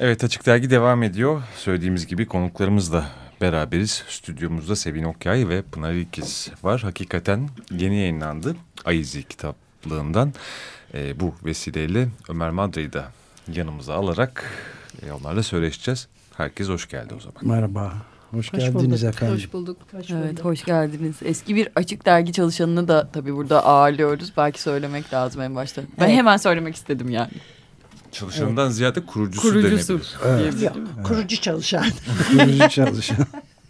Evet Açık Dergi devam ediyor. Söylediğimiz gibi konuklarımızla beraberiz. Stüdyomuzda Sevin Okyay ve Pınar İlkiz var. Hakikaten yeni yayınlandı Ayizi kitaplığından. E, bu vesileyle Ömer Madra'yı da yanımıza alarak e, onlarla söyleşeceğiz. Herkes hoş geldi o zaman. Merhaba. Hoş, hoş geldiniz bulduk. efendim. Hoş bulduk. Hoş evet, bulduk. hoş geldiniz. Eski bir açık dergi çalışanını da tabii burada ağırlıyoruz. Belki söylemek lazım en başta. Ben evet. hemen söylemek istedim yani. Çalışanından evet. ziyade kurucusu, kurucusu denebilir. Evet. evet. Kurucu çalışan. kurucu çalışan.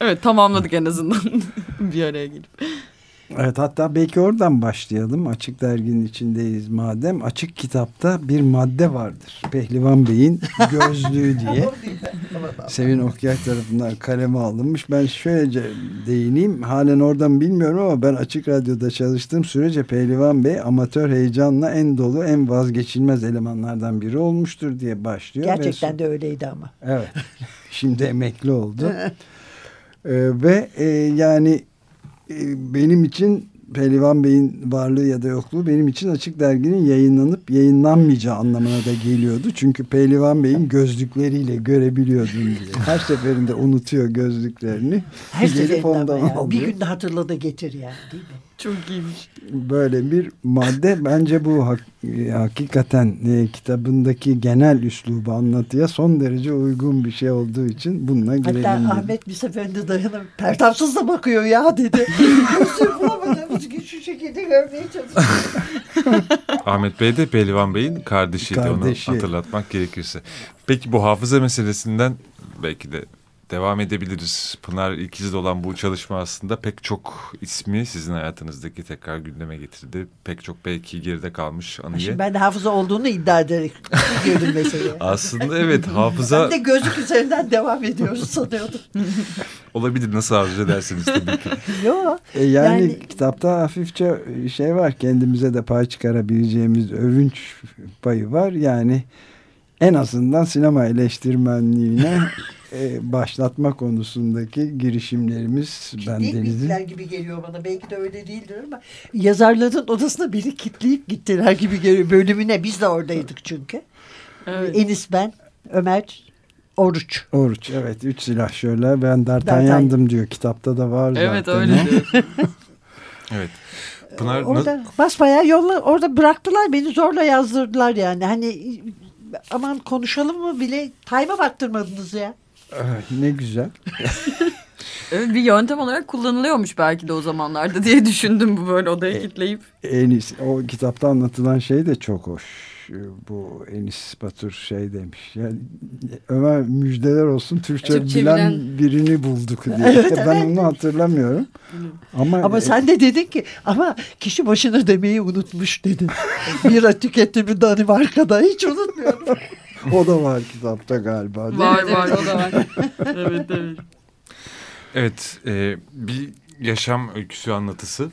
evet tamamladık en azından bir araya gelip. Evet hatta belki oradan başlayalım. Açık derginin içindeyiz madem. Açık kitapta bir madde vardır. Pehlivan Bey'in gözlüğü diye. Sevin Okyay tarafından kaleme alınmış. Ben şöylece değineyim. Halen oradan bilmiyorum ama ben Açık Radyo'da çalıştığım sürece Pehlivan Bey amatör heyecanla en dolu en vazgeçilmez elemanlardan biri olmuştur diye başlıyor. Gerçekten ve de öyleydi ama. Evet. Şimdi emekli oldu. ee, ve e, yani benim için Pehlivan Bey'in varlığı ya da yokluğu benim için Açık Dergi'nin yayınlanıp yayınlanmayacağı anlamına da geliyordu. Çünkü Pehlivan Bey'in gözlükleriyle görebiliyordum diye. Her seferinde unutuyor gözlüklerini. Her seferinde ya. Bir günde hatırladı getir yani değil mi? Çok iyiymiş. Böyle bir madde bence bu hak, hakikaten e, kitabındaki genel üslubu anlatıya son derece uygun bir şey olduğu için bununla girelim Hatta dedim. Ahmet bir seferinde dayanıp pertapsız da bakıyor ya dedi. Gözüm bulamadığımız şu şekilde görmeye çalışıyor. Ahmet Bey de Pehlivan Bey'in kardeşiydi Kardeşi. onu hatırlatmak gerekirse. Peki bu hafıza meselesinden belki de devam edebiliriz. Pınar İkiz'de olan bu çalışma aslında pek çok ismi sizin hayatınızdaki tekrar gündeme getirdi. Pek çok belki geride kalmış anıyı. Şimdi ben de hafıza olduğunu iddia ederek girdim meseleye. aslında evet hafıza... Ben de gözlük üzerinden devam ediyoruz sanıyordum. Olabilir nasıl arzu edersiniz tabii ki. Yok. E yani, yani kitapta hafifçe şey var kendimize de pay çıkarabileceğimiz övünç payı var. Yani en azından sinema eleştirmenliğine e, başlatma konusundaki girişimlerimiz ben gibi geliyor bana. Belki de öyle değildir ama yazarların odasına biri kitleyip gittiler gibi geliyor. Bölümüne biz de oradaydık çünkü. Evet. Enis ben, Ömer, Oruç. Oruç evet. Üç silahşörler. Ben D'Artagnan'dım diyor. Kitapta da var evet, zaten. Evet öyle. evet. Pınar, orada basbayağı yolla orada bıraktılar beni zorla yazdırdılar yani. Hani aman konuşalım mı bile time'a baktırmadınız ya. Ne güzel. bir yöntem olarak kullanılıyormuş belki de o zamanlarda diye düşündüm bu böyle odaya e, kitleyip. En iyisi, o kitapta anlatılan şey de çok hoş. Bu Enis Batur şey demiş. Yani Ömer müjdeler olsun Türkçe, Türkçe bilen, bilen birini bulduk diye. evet, ben evet. onu hatırlamıyorum. ama ama sen de dedin ki ama kişi başına demeyi unutmuş dedin. Bira tüketimi Danimarka'da hiç unutmuyorum. o da var kitapta galiba. Var var o da var. evet evet. Evet e, bir yaşam öyküsü anlatısı.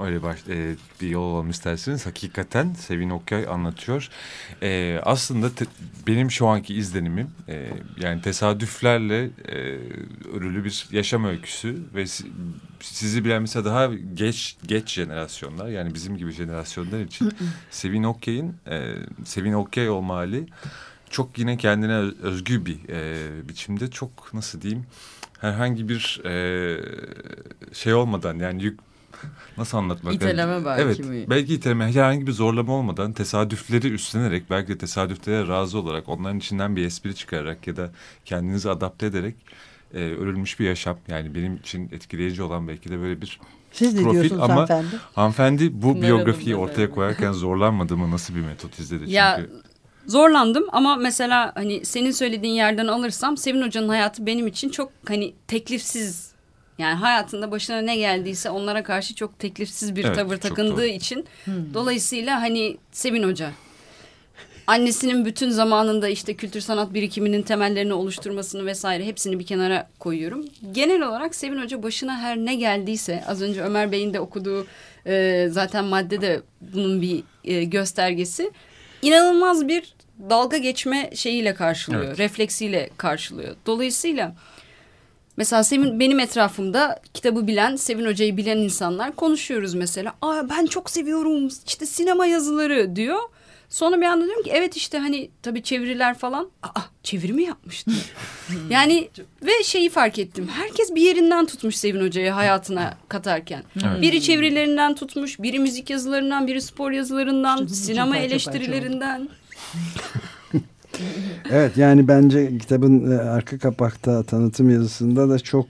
Öyle baş, e, bir yol alalım isterseniz. Hakikaten Sevin Okyay anlatıyor. E, aslında te, benim şu anki izlenimim e, yani tesadüflerle e, örülü bir yaşam öyküsü ve sizi bilen mesela daha geç geç jenerasyonlar yani bizim gibi jenerasyonlar için Sevin Okyay'ın e, Sevin Okyay olma hali çok yine kendine özgü bir e, biçimde çok nasıl diyeyim herhangi bir e, şey olmadan yani yük nasıl anlatmak? İteleme belki evet, mi? Belki iteleme herhangi bir zorlama olmadan tesadüfleri üstlenerek belki de tesadüflere razı olarak onların içinden bir espri çıkararak ya da kendinizi adapte ederek e, örülmüş bir yaşam. Yani benim için etkileyici olan belki de böyle bir Siz ne profil diyorsunuz ama hanımefendi? hanımefendi bu biyografiyi ortaya koyarken zorlanmadığımı nasıl bir metot izledi? Çünkü... Ya zorlandım ama mesela hani senin söylediğin yerden alırsam Sevin Hoca'nın hayatı benim için çok hani teklifsiz yani hayatında başına ne geldiyse onlara karşı çok teklifsiz bir evet, tavır takındığı doğru. için hmm. dolayısıyla hani Sevin Hoca annesinin bütün zamanında işte kültür sanat birikiminin temellerini oluşturmasını vesaire hepsini bir kenara koyuyorum. Genel olarak Sevin Hoca başına her ne geldiyse az önce Ömer Bey'in de okuduğu e, zaten madde de bunun bir e, göstergesi inanılmaz bir dalga geçme şeyiyle karşılıyor. Evet. Refleksiyle karşılıyor. Dolayısıyla mesela Sevin, benim etrafımda kitabı bilen, Sevin Hoca'yı bilen insanlar konuşuyoruz mesela. Aa ben çok seviyorum işte sinema yazıları diyor. Sonra bir anda diyorum ki evet işte hani tabii çeviriler falan. Aa çeviri mi yapmıştı? yani ve şeyi fark ettim. Herkes bir yerinden tutmuş Sevin Hoca'yı hayatına katarken. Evet. Biri çevirilerinden tutmuş, biri müzik yazılarından, biri spor yazılarından, sinema parça parça eleştirilerinden. Evet yani bence kitabın e, arka kapakta tanıtım yazısında da çok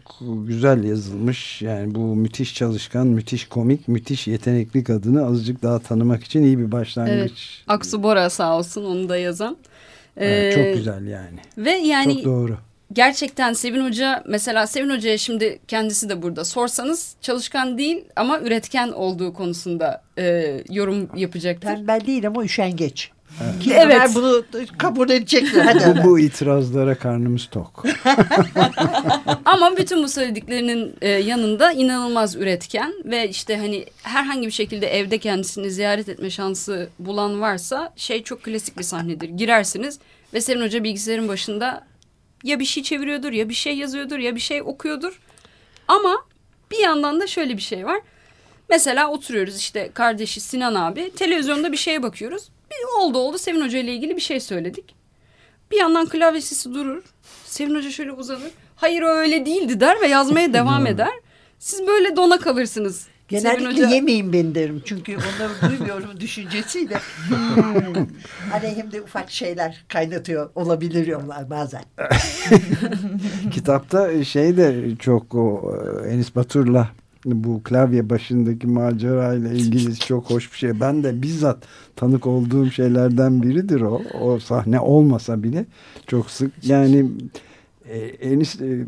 güzel yazılmış. Yani bu müthiş çalışkan, müthiş komik, müthiş yetenekli kadını azıcık daha tanımak için iyi bir başlangıç. Evet. Aksu Bora sağ olsun onu da yazan. Evet, Ee, çok güzel yani. Ve yani çok doğru. gerçekten Sevin Hoca mesela Sevin Hoca'ya şimdi kendisi de burada sorsanız çalışkan değil ama üretken olduğu konusunda e, yorum yapacaktır. Tembel değil ama üşengeç. Evet. Ömer bunu kabul edecektir. Hadi bu, bu itirazlara karnımız tok. Ama bütün bu söylediklerinin e, yanında inanılmaz üretken ve işte hani herhangi bir şekilde evde kendisini ziyaret etme şansı bulan varsa şey çok klasik bir sahnedir. Girersiniz ve Sevin Hoca bilgisayarın başında ya bir şey çeviriyordur ya bir şey yazıyordur ya bir şey okuyordur. Ama bir yandan da şöyle bir şey var. Mesela oturuyoruz işte kardeşi Sinan abi televizyonda bir şeye bakıyoruz. Bir oldu oldu Sevin Hoca ile ilgili bir şey söyledik. Bir yandan klavye sesi durur. Sevin Hoca şöyle uzanır. Hayır o öyle değildi der ve yazmaya devam eder. Siz böyle dona kalırsınız. Sevin Genellikle Hoca- yemeyin beni derim. Çünkü onları duymuyorum düşüncesiyle. Hmm. Aleyhimde ufak şeyler kaynatıyor olabilir yollar bazen. Kitapta şey de çok o Enis Batur'la bu klavye başındaki macerayla ilgili çok hoş bir şey. Ben de bizzat tanık olduğum şeylerden biridir o. O sahne olmasa bile çok sık yani e, Enis e,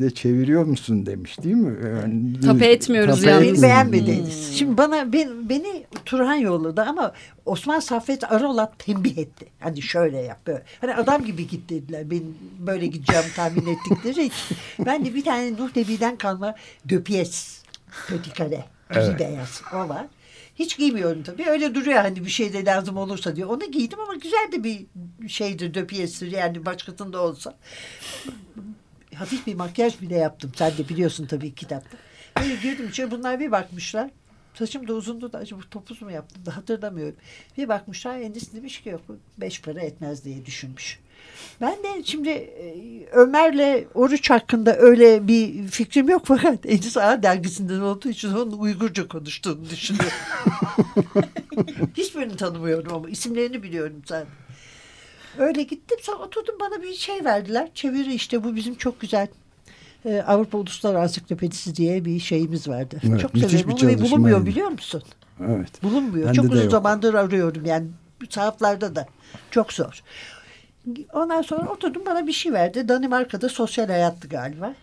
de çeviriyor musun demiş değil mi? Yani, Tape etmiyoruz tape yalnız. Beni etmiyoruz. beğenmediniz. Şimdi bana ben, beni Turhan yolladı ama Osman Saffet Arolat tembih etti. Hani şöyle yap böyle. Hani adam gibi git dediler. Ben böyle gideceğimi tahmin ettikleri için. Ben de bir tane Nuh Nebi'den kalma döpiyes. Petit. Gri beyaz. O var. Hiç giymiyorum tabii. Öyle duruyor hani bir şey de lazım olursa diye. Onu giydim ama güzel de bir şeydir döpiyestir. Yani başkasında olsa. Hafif bir makyaj bile yaptım. Sen de biliyorsun tabii kitapta. Böyle girdim içeri bunlar bir bakmışlar. Saçım da uzundu da acaba topuz mu yaptım da hatırlamıyorum. Bir bakmışlar Enis demiş ki yok beş para etmez diye düşünmüş. Ben de şimdi e, Ömer'le oruç hakkında öyle bir fikrim yok fakat Enis Ağa dergisinden olduğu için onun Uygurca konuştuğunu düşünüyorum. Hiçbirini tanımıyorum ama isimlerini biliyorum zaten. Öyle gittim sonra oturdum bana bir şey verdiler. Çeviri işte bu bizim çok güzel e, Avrupa Uluslararası Ansiklopedisi diye bir şeyimiz vardı. Evet, çok severim onu ve bulunmuyor çalışmaydı. biliyor musun? Evet. Bulunmuyor. Bende çok uzun zamandır arıyorum yani sahaflarda da. Çok zor. Ondan sonra oturdum bana bir şey verdi. Danimarka'da sosyal hayattı galiba.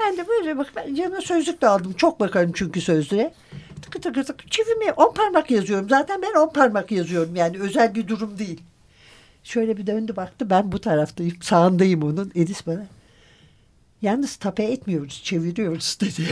Ben de böyle bak ben yanına sözlük de aldım. Çok bakarım çünkü sözlüğe. Tıkı tıkı tıkı çivimi on parmak yazıyorum. Zaten ben on parmak yazıyorum yani özel bir durum değil. Şöyle bir döndü baktı ben bu taraftayım. Sağındayım onun. Edis bana. Yalnız tape etmiyoruz, çeviriyoruz dedi.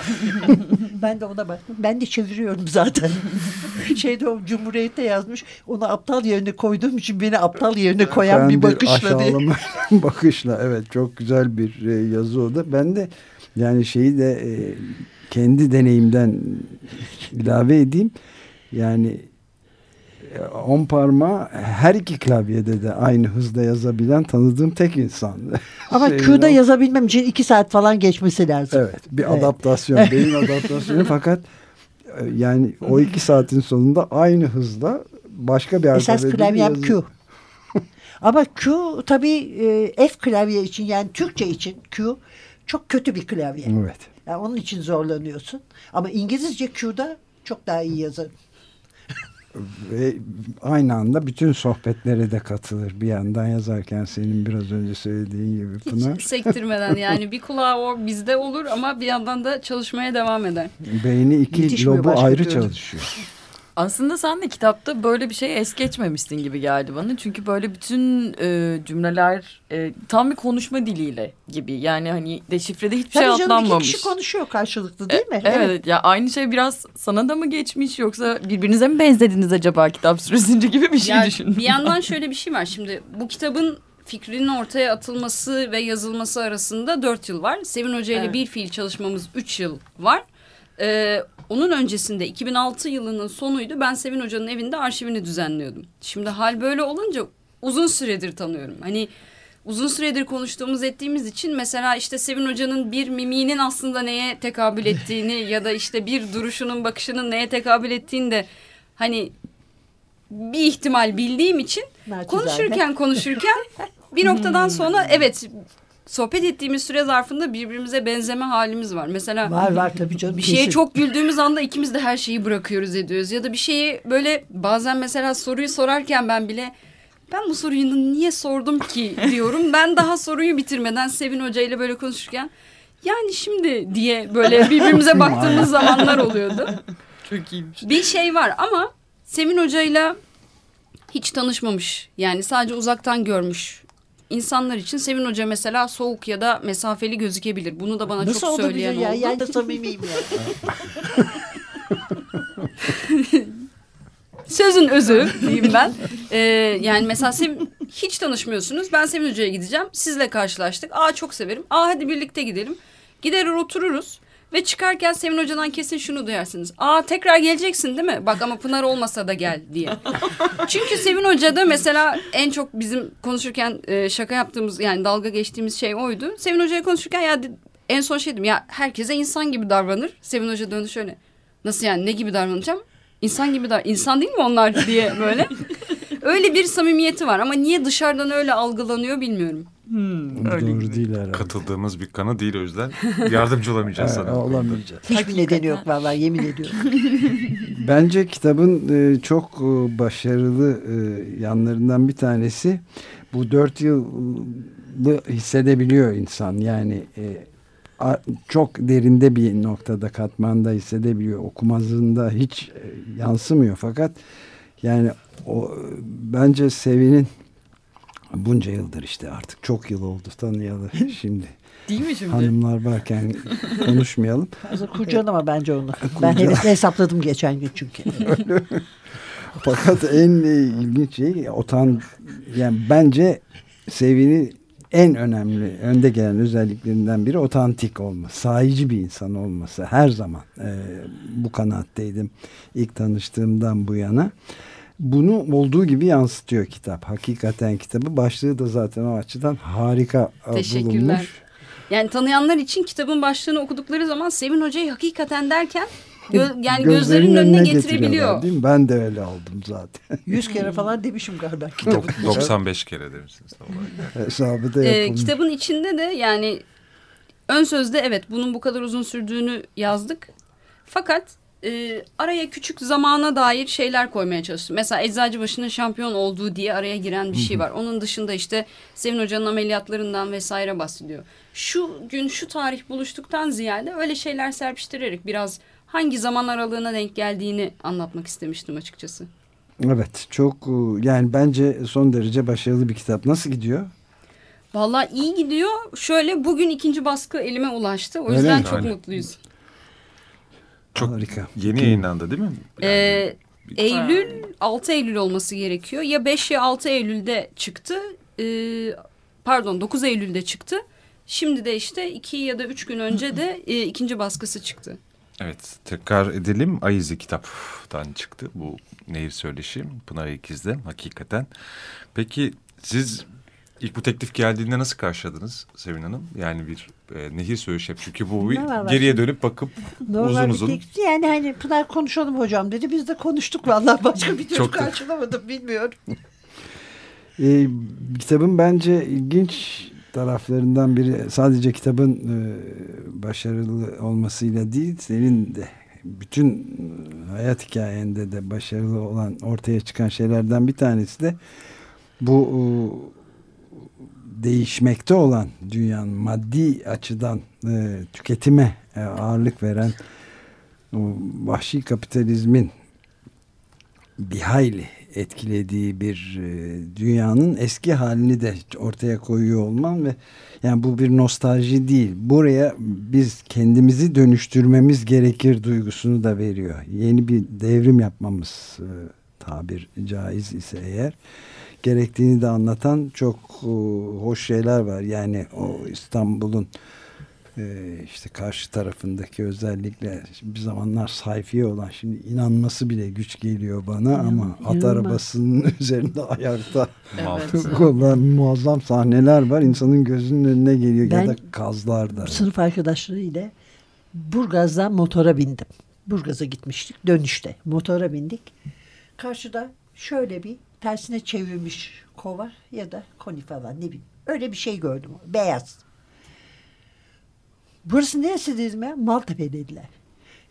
ben de ona baktım. Ben de çeviriyorum zaten. Şeyde o Cumhuriyet'te yazmış. Onu aptal yerine koyduğum için beni aptal yerine koyan Ben bir bakışla diye. aşağılama bakışla evet çok güzel bir e, yazı o da. Ben de yani şeyi de e, kendi deneyimden ilave edeyim. Yani on parmağı her iki klavyede de aynı hızda yazabilen tanıdığım tek insan. Ama Şeyin Q'da o- yazabilmem için iki saat falan geçmesi lazım. Evet bir Evet. adaptasyon beyin adaptasyonu fakat e, yani o iki saatin sonunda aynı hızda başka bir Esas klavyem yazı- Q. Ama Q tabii e, F klavye için yani Türkçe için Q çok kötü bir klavye. Evet. Yani onun için zorlanıyorsun. Ama İngilizce Q'da çok daha iyi yazarım. Ve aynı anda bütün sohbetlere de katılır bir yandan yazarken senin biraz önce söylediğin gibi Pınar. Hiç sektirmeden yani bir kulağı o bizde olur ama bir yandan da çalışmaya devam eder. Beyni iki Yetişmiyor lobu ayrı çalışıyor. Aslında sen de kitapta böyle bir şey es geçmemişsin gibi geldi bana. Çünkü böyle bütün e, cümleler e, tam bir konuşma diliyle gibi. Yani hani deşifrede hiçbir şey Tabii canım iki atlanmamış. kişi konuşuyor karşılıklı değil mi? E, Evet. ya aynı şey biraz sana da mı geçmiş yoksa birbirinize mi benzediniz acaba kitap süresince gibi bir şey Ya düşündüm. bir yandan şöyle bir şey var. Şimdi bu kitabın fikrinin ortaya atılması ve yazılması arasında dört yıl var. Sevin Hoca ile Evet. bir fiil çalışmamız üç yıl var. Ee, onun öncesinde 2006 yılının sonuydu. Ben Sevin Hoca'nın evinde arşivini düzenliyordum. Şimdi hal böyle olunca uzun süredir tanıyorum. Hani uzun süredir konuştuğumuz ettiğimiz için mesela işte Sevin Hoca'nın bir mimiğinin aslında neye tekabül ettiğini ya da işte bir duruşunun bakışının neye tekabül ettiğini de hani bir ihtimal bildiğim için Naçizane. konuşurken konuşurken bir noktadan sonra evet sohbet ettiğimiz süre zarfında birbirimize benzeme halimiz var. Mesela Var var tabii canım. bir şeye kesin. çok güldüğümüz anda ikimiz de her şeyi bırakıyoruz ediyoruz. Ya da bir şeyi böyle bazen mesela soruyu sorarken ben bile ben bu soruyu niye sordum ki diyorum. Ben daha soruyu bitirmeden Sevin Hoca ile böyle konuşurken yani şimdi diye böyle birbirimize baktığımız zamanlar oluyordu. Çok iyiymiş. Bir şey var ama Sevin Hoca'yla hiç tanışmamış yani sadece uzaktan görmüş insanlar için Sevin Hoca mesela soğuk ya da mesafeli gözükebilir. Bunu da bana Nasıl çok olabilir söyleyen ya? oldu. Yani samimiyim ya. Sözün özü diyeyim ben. Ee, yani mesela Sev- hiç tanışmıyorsunuz. Ben Sevin Hoca'ya gideceğim. Sizle karşılaştık. Aa çok severim. Aa hadi birlikte gidelim. Gider otururuz. Ve çıkarken Sevin Hoca'dan kesin şunu duyarsınız. Aa tekrar geleceksin değil mi? Bak ama Pınar olmasa da gel diye. Çünkü Sevin Hoca da mesela en çok bizim konuşurken e, şaka yaptığımız yani dalga geçtiğimiz şey oydu. Sevin Hoca'ya konuşurken ya en son şey dedim ya herkese insan gibi davranır. Sevin Hoca döndü şöyle. Nasıl yani ne gibi davranacağım? İnsan gibi davran. İnsan değil mi onlar diye böyle. Öyle bir samimiyeti var ama niye dışarıdan öyle algılanıyor bilmiyorum. Doğru değil herhalde. Katıldığımız bir kanı değil o yüzden yardımcı olamayacağız sana. olamayacağız. Hiçbir nedeni yok vallahi yemin ediyorum. Bence kitabın e, çok e, başarılı e, yanlarından bir tanesi bu dört yılı hissedebiliyor insan. Yani çok derinde bir noktada katmanda hissedebiliyor. Okumazında hiç yansımıyor fakat yani o bence Sevin'in bunca yıldır işte artık çok yıl oldu tanıyalı şimdi. Değil mi şimdi? Hanımlar varken konuşmayalım. Fazla kurcalama bence onu. Ben hevesle hesapladım geçen gün çünkü. Fakat en ilginç şey otan yani bence Sevin'in en önemli önde gelen özelliklerinden biri otantik olması. Sahici bir insan olması. Her zaman e, bu kanaatteydim ilk tanıştığımdan bu yana. Bunu olduğu gibi yansıtıyor kitap. Hakikaten kitabı başlığı da zaten o açıdan harika e, Teşekkürler. bulunmuş. Yani tanıyanlar için kitabın başlığını okudukları zaman Sevin Hoca'yı hakikaten derken gö- yani Gözlerinin gözlerinin önüne getirebiliyor. Değil mi? Ben de öyle oldum zaten. Yüz kere falan demişim galiba kitabı. Dok- 95 kere demişsiniz. Hesabı da Ee, yapılmış. kitabın içinde de yani ön sözde evet bunun bu kadar uzun sürdüğünü yazdık. Fakat e, araya küçük zamana dair şeyler koymaya çalıştım. Mesela Eczacıbaşı'nın şampiyon olduğu diye araya giren bir şey var. Onun dışında işte Sevin Hoca'nın ameliyatlarından vesaire bahsediyor. Şu gün şu tarih buluştuktan ziyade öyle şeyler serpiştirerek biraz hangi zaman aralığına denk geldiğini anlatmak istemiştim açıkçası. Evet çok e, yani bence son derece başarılı bir kitap. Nasıl gidiyor? Vallahi iyi gidiyor. Şöyle bugün ikinci baskı elime ulaştı. O Öyle yüzden mi? çok Aynen. mutluyuz. Çok Harika. Yeni yayınlandı değil mi? Yani Ee, Eylül 6 Eylül olması gerekiyor. Ya 5 ya 6 Eylül'de çıktı. Ee, pardon 9 Eylül'de çıktı. Şimdi de işte 2 ya da 3 gün önce de e, ikinci baskısı çıktı. Evet tekrar edelim. Ayizi kitaptan çıktı bu Nehir Söyleşi. Pınar İkiz'de hakikaten. Peki siz ilk bu teklif geldiğinde nasıl karşıladınız Sevin Hanım? Yani bir e, Nehir Söyleşi. Çünkü bu bir geriye dönüp bakıp Normal uzun bir uzun. teklifti. Yani hani Pınar konuşalım hocam dedi. Biz de konuştuk vallahi. Başka bir türlü karşılamadım bilmiyorum. E, kitabın bence ilginç taraflarından biri sadece kitabın e, başarılı olmasıyla değil senin de bütün e, hayat hikayende de başarılı olan ortaya çıkan şeylerden bir tanesi de bu e, değişmekte olan dünyanın maddi açıdan e, tüketime e, ağırlık veren o vahşi kapitalizmin bir hayli etkilediği bir e, dünyanın eski halini de ortaya koyuyor olman ve yani bu bir nostalji değil. Buraya biz kendimizi dönüştürmemiz gerekir duygusunu da veriyor. Yeni bir devrim yapmamız e, tabir caiz ise eğer gerektiğini de anlatan çok e, hoş şeyler var. Yani o İstanbul'un e, işte karşı tarafındaki özellikle bir zamanlar sayfiye olan şimdi inanması bile güç geliyor bana İnan, ama at arabasının üzerinde ayakta Evet. olan muazzam sahneler var insanın gözünün önüne geliyor Ben- ya da kazlar da. Sınıf arkadaşlarıyla Burgaz'dan motora bindim. Burgaz'a gitmiştik dönüşte. Motora bindik. Karşıda şöyle bir tersine çevirmiş kova ya da koni falan ne bileyim. Öyle bir şey gördüm. Beyaz. Burası neresi dedim ya? Maltepe dediler.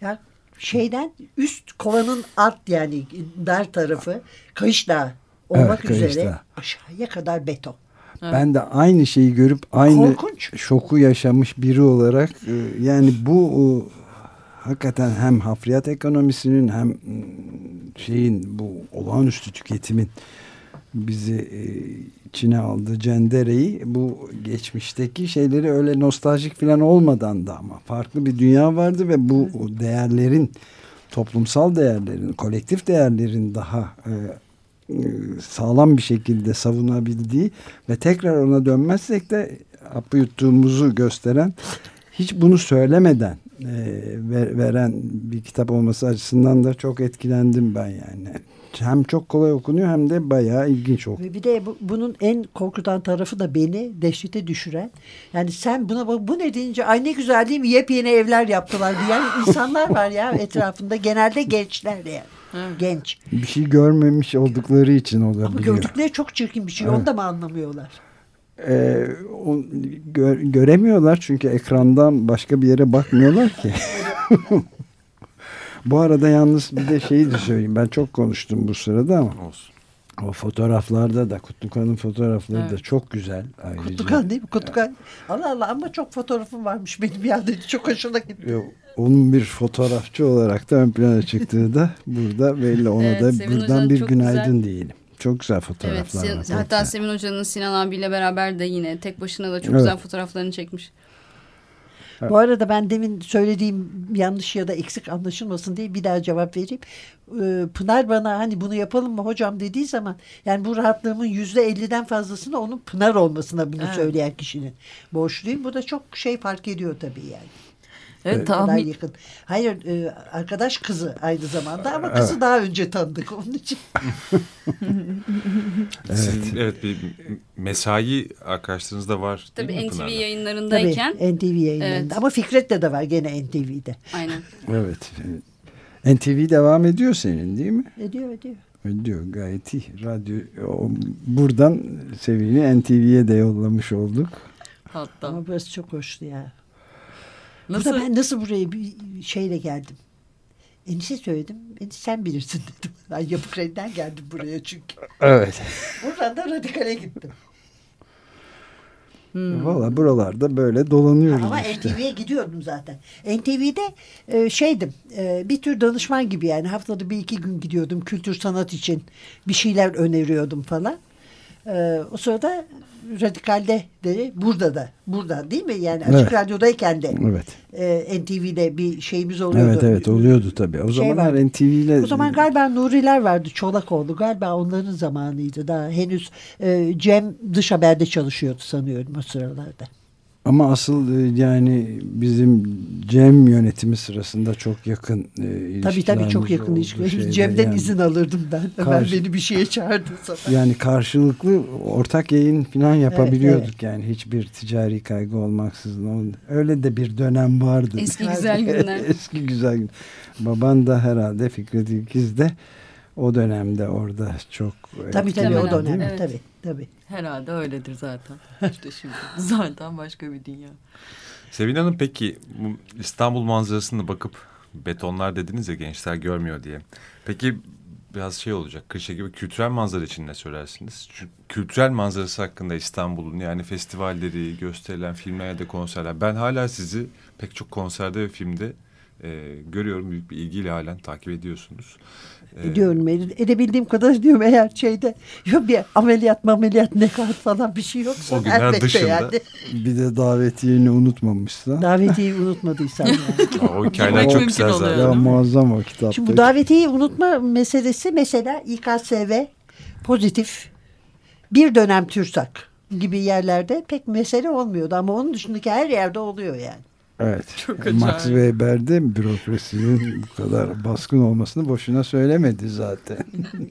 Ya şeyden üst kovanın alt yani dar tarafı Kayış Dağı olmak Evet, üzere Dağı. aşağıya kadar beton. Ben de aynı şeyi görüp aynı Korkunç. şoku yaşamış biri olarak e, yani bu e, hakikaten hem hafriyat ekonomisinin hem şeyin bu olağanüstü tüketimin bizi e, içine aldığı cendereyi bu geçmişteki şeyleri öyle nostaljik falan olmadan da ama farklı bir dünya vardı ve bu değerlerin toplumsal değerlerin, kolektif değerlerin daha e, e, sağlam bir şekilde savunabildiği ve tekrar ona dönmezsek de hapı yuttuğumuzu gösteren hiç bunu söylemeden veren bir kitap olması açısından da çok etkilendim ben yani. Hem çok kolay okunuyor hem de bayağı ilginç okunuyor. Ve bir de bu, bunun en korkutan tarafı da beni dehşete düşüren. Yani sen buna bak bu ne deyince ay ne güzel değil mi yepyeni evler yaptılar diyen insanlar var ya etrafında genelde gençler yani. Genç. Bir şey görmemiş oldukları için Ama olabiliyor. gördükleri çok çirkin bir şey. Evet. Onu da mı anlamıyorlar? Ee, o- gö- göremiyorlar çünkü ekrandan başka bir yere bakmıyorlar ki. bu arada yalnız bir de şeyi de söyleyeyim. Ben çok konuştum bu sırada ama Olsun. o fotoğraflarda da Kutlukan'ın fotoğrafları da Evet. çok güzel. Ayrıca. Kutlukan değil mi? Kutlukan. Allah Allah ama çok fotoğrafım varmış benim ya dedi. Çok hoşuna gitti. Yok, Onun bir fotoğrafçı olarak da ön plana çıktığı da burada belli. Ona Evet, da Sevin buradan bir günaydın güzel- diyelim. Çok güzel Evet, fotoğraflar Sin- var. hatta Sevin Hoca'nın Sinan abiyle beraber de yine tek başına da çok Evet. güzel fotoğraflarını çekmiş. Bu arada ben demin söylediğim yanlış ya da eksik anlaşılmasın diye bir daha cevap vereyim. Ee, Pınar bana hani bunu yapalım mı hocam dediği zaman yani bu rahatlığımın yüzde elliden fazlasını onun Pınar olmasına bunu Evet. söyleyen kişinin borçluyum. Bu da çok şey fark ediyor tabii yani. Evet, kadar tahmin, yakın. Hayır e, arkadaş kızı aynı zamanda ama kızı daha önce tanıdık onun için. Sizin, evet bir mesai arkadaşlarınız da var Tabii değil mi NTV Pınar'la? Tabii yayınlarındayken NTV yayınlarında Evet. ama Fikret'le de var gene NTV'de. aynen. Evet. NTV devam ediyor senin değil mi? Ediyor ediyor. Ediyor gayet iyi. Radyo o- buradan Sevin'i NTV'ye de yollamış olduk. hatta. Ama burası çok hoştu ya. Nasıl? Burada ben nasıl buraya bir şeyle geldim? Enişe söyledim. Enişte sen bilirsin dedim. Ben yapı krediden geldim buraya çünkü. Evet. Buradan da radikale gittim. Hmm. Valla buralarda böyle dolanıyoruz Ama işte. NTV'ye gidiyordum zaten. NTV'de e, şeydim e, bir tür danışman gibi yani haftada bir iki gün gidiyordum kültür sanat için bir şeyler öneriyordum falan. E, o sırada Radikal'de de burada da burada değil mi yani Açık Evet. Radyo'dayken de Evet. e, NTV'de bir şeyimiz oluyordu. Evet evet oluyordu tabii. O Şey zamanlar var. NTV ile O zaman galiba Nuriler vardı Çolakoğlu galiba onların zamanıydı daha henüz e, Cem dış haberde çalışıyordu sanıyorum o sıralarda. Ama asıl e, yani bizim Cem yönetimi sırasında çok yakın e, Tabii tabii çok yakın ilişkiler. Cem'den yani. izin alırdım ben. Karşı- beni bir şeye çağırdı zaman. Yani karşılıklı ortak yayın falan yapabiliyorduk evet. yani hiçbir ticari kaygı olmaksızın. Öyle de bir dönem vardı. Eski güzel günler. Eski güzel gün. Baban da herhalde Fikret İlkiz de o dönemde orada çok Tabii tabii o dönem. evet. Tabii tabii. Herhalde öyledir zaten. İşte şimdi zaten başka bir dünya. Sevin Hanım peki bu İstanbul manzarasına bakıp betonlar dediniz ya gençler görmüyor diye. Peki biraz şey olacak klişe gibi kültürel manzara için ne söylersiniz? Çünkü kültürel manzarası hakkında İstanbul'un yani festivalleri, gösterilen filmler ya da konserler. Ben hala sizi pek çok konserde ve filmde e, görüyorum. Büyük bir ilgiyle halen takip ediyorsunuz. E, Ediyorum. ed- Edebildiğim kadar diyorum eğer şeyde yok bir ameliyat ameliyat nekat falan bir şey yoksa O günler dışında. yani. Bir de davetiyeni unutmamışsa. Davetiyeyi unutmadıysam yani. O hikayeler Çok güzel zaten. Ya muazzam o kitapta. Şimdi bu davetiyeyi unutma meselesi mesela İKSV pozitif bir dönem TÜRSAK gibi yerlerde pek mesele olmuyordu ama onun dışındaki her yerde oluyor yani. Evet. Çok Max. Weber de bürokrasinin bu kadar baskın olmasını boşuna söylemedi zaten.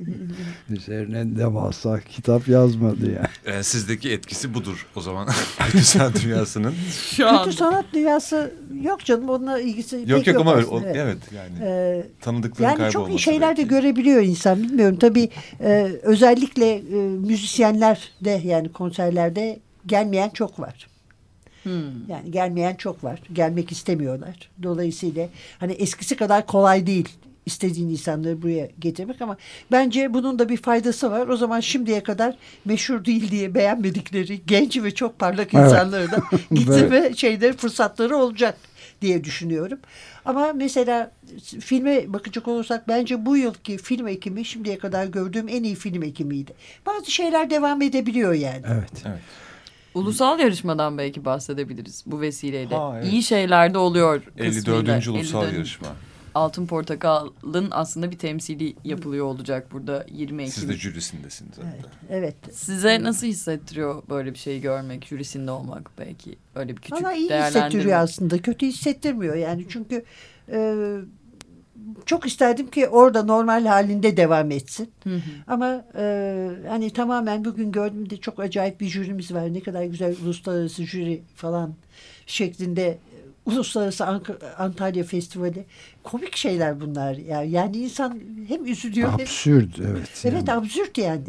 Üzerine devasa kitap yazmadı yani. Yani sizdeki etkisi budur o zaman. Kötü sanat dünyasının. Şu an. Kötü sanat dünyası yok canım onunla ilgisi Yok pek yok ama öyle. aslında, o- evet yani. Ee, Tanıdıkların yani kaybolması. çok iyi şeyler de belki. görebiliyor insan bilmiyorum. Tabii e, özellikle e, müzisyenler de yani konserlerde gelmeyen çok var. Hmm. Yani gelmeyen çok var. Gelmek istemiyorlar. Dolayısıyla hani eskisi kadar kolay değil istediğin insanları buraya getirmek ama bence bunun da bir faydası var. O zaman şimdiye kadar meşhur değil diye beğenmedikleri genç ve çok parlak Evet. insanları da getirme şeyleri fırsatları olacak diye düşünüyorum. Ama mesela filme bakacak olursak bence bu yılki film ekimi şimdiye kadar gördüğüm en iyi film ekimiydi. Bazı şeyler devam edebiliyor yani. Evet. Evet. Ulusal yarışmadan belki bahsedebiliriz bu vesileyle. Ha, evet. İyi şeyler de oluyor 54. kısmıyla. ulusal 54. yarışma. Altın Portakal'ın aslında bir temsili yapılıyor olacak burada 20 Ekim. Siz de jürisindesiniz zaten. Evet. Size nasıl hissettiriyor böyle bir şeyi görmek, jürisinde olmak belki? Öyle bir küçük Valla iyi değerlendirme. hissettiriyor aslında. Kötü hissettirmiyor yani. Çünkü e, çok isterdim ki orada normal halinde devam etsin. Hı hı. Ama e, hani tamamen bugün gördüğümde çok acayip bir jürimiz var. Ne kadar güzel uluslararası jüri falan şeklinde e, Uluslararası Ank- Antalya Festivali. Komik şeyler bunlar. Yani, yani insan hem üzülüyor hem Absürt evet. Evet yani. absürt yani.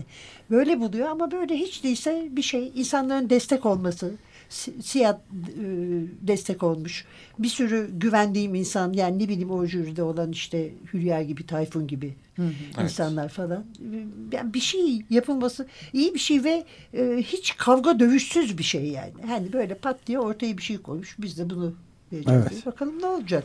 Böyle buluyor ama böyle hiç değilse bir şey insanların destek olması. Si- Siyah e, destek olmuş. Bir sürü güvendiğim insan yani ne bileyim o jüride olan işte Hülya gibi Tayfun gibi Hı hı. Evet. insanlar falan. Yani bir şey yapılması iyi bir şey ve e, hiç kavga dövüşsüz bir şey yani. Hani böyle pat diye ortaya bir şey koymuş. Biz de bunu vereceğiz. Evet. Bakalım ne olacak.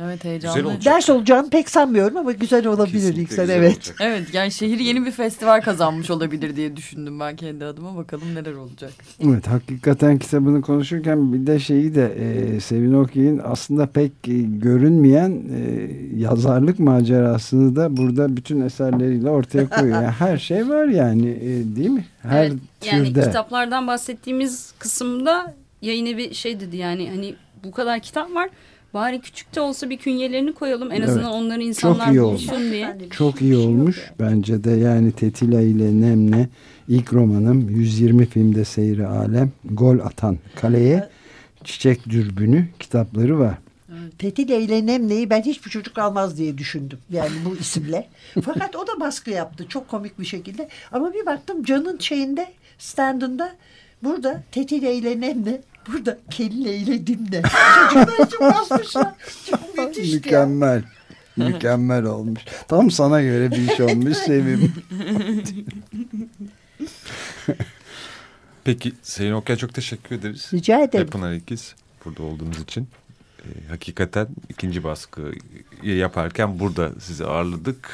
Evet heyecanlı. Güzel olacak. Ders olacağını pek sanmıyorum ama güzel olabilir Kesinlikle evet. olacak. Evet yani şehir yeni bir festival kazanmış olabilir diye düşündüm ben kendi adıma. Bakalım neler olacak. Evet hakikaten kitabını konuşurken bir de şeyi de e, Sevin Okyay'ın aslında pek e, görünmeyen e, yazarlık macerasını da burada bütün eserleriyle ortaya koyuyor. Yani her şey var yani e, değil mi? Her Evet, yani türde. kitaplardan bahsettiğimiz kısımda yayın evi şey dedi yani hani bu kadar kitap var. Bari küçük de olsa bir künyelerini koyalım. En Evet. azından onları insanlar iyi olmuş. bulsun diye. Yani bir Çok iyi şey olmuş. Bence de yani Tetila ile Nemne ilk romanım 120 filmde Seyri Alem gol atan kaleye çiçek dürbünü kitapları var. Tetile ile Nemne'yi ben hiçbir çocuk almaz diye düşündüm. Yani bu isimle. Fakat o da baskı yaptı çok komik bir şekilde. Ama bir baktım Can'ın şeyinde standında burada Tetile ile Nemne burada Kelle ile Dimne. Çocuklar için basmışlar. Çok müthişti ya. Mükemmel. Mükemmel olmuş. Tam sana göre bir iş olmuş Sevim. Peki Sayın Okyay çok teşekkür ederiz. Rica ederim. Pınar İkiz burada olduğunuz için. Ee, hakikaten ikinci baskıyı yaparken burada sizi ağırladık.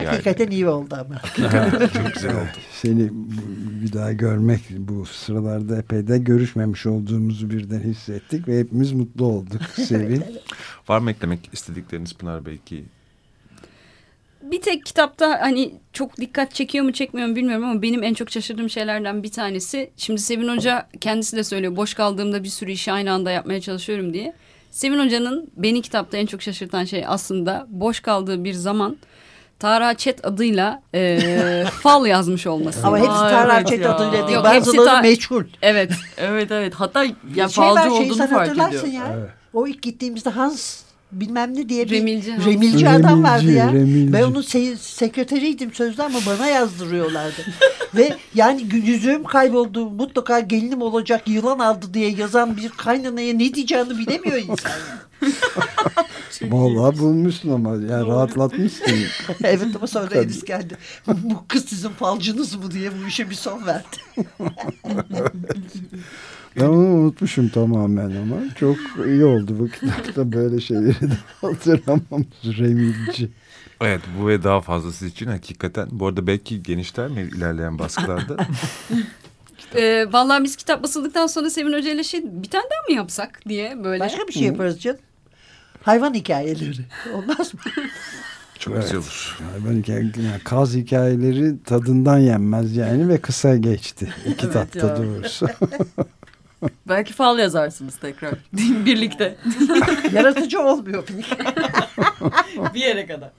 Yani Hakikaten iyi oldu ama. çok güzel oldu. Seni bir daha görmek bu sıralarda epey de görüşmemiş olduğumuzu birden hissettik ve hepimiz mutlu olduk Sevin. Var mı eklemek istedikleriniz Pınar belki? Bir tek kitapta hani çok dikkat çekiyor mu çekmiyor mu bilmiyorum ama benim en çok şaşırdığım şeylerden bir tanesi. Şimdi Sevin Hoca kendisi de söylüyor boş kaldığımda bir sürü işi aynı anda yapmaya çalışıyorum diye. Sevin Hoca'nın beni kitapta en çok şaşırtan şey aslında boş kaldığı bir zaman Tara Çet adıyla e, fal yazmış olması. Ama hepsi Aa, Tarhan evet Çet ya. adıyla değil. Yok, hepsi Bazıları ta- meçhul. Evet. Evet evet hatta ya şey falcı olduğunu sen fark ediyor. ya. O ilk gittiğimizde Hans bilmem ne diye bir Remilci Hans. remilci adam vardı Remilci, ya. remilci. Ben onun se- sekreteriydim sözde ama bana yazdırıyorlardı. Ve yani yüzüğüm kayboldu mutlaka gelinim olacak yılan aldı diye yazan bir kaynanaya ne diyeceğini bilemiyor insan. Vallahi bulmuşsun ama yani rahatlatmışsın. evet ama sonra Enis geldi. Bu kız sizin falcınız mı diye bu işe bir son verdi. Ben onu unutmuşum tamamen ama çok iyi oldu bu kitapta böyle şeyleri de hatırlamamız Remilci. Evet bu ve daha fazlası için hakikaten. Bu arada belki genişler mi ilerleyen baskılarda? E, vallahi biz kitap basıldıktan sonra Sevin Hoca ile şey bir tane daha mı yapsak diye böyle. Başka bir şey yaparız canım. Hayvan hikayeleri. Olmaz mı? Çok Evet. güzel olur. Hayvan hikaye, yani kaz hikayeleri tadından yenmez yani ve kısa geçti kitapta ya. doğrusu. Belki fal yazarsınız tekrar. Birlikte. Yaratıcı olmuyor pek. bir yere kadar.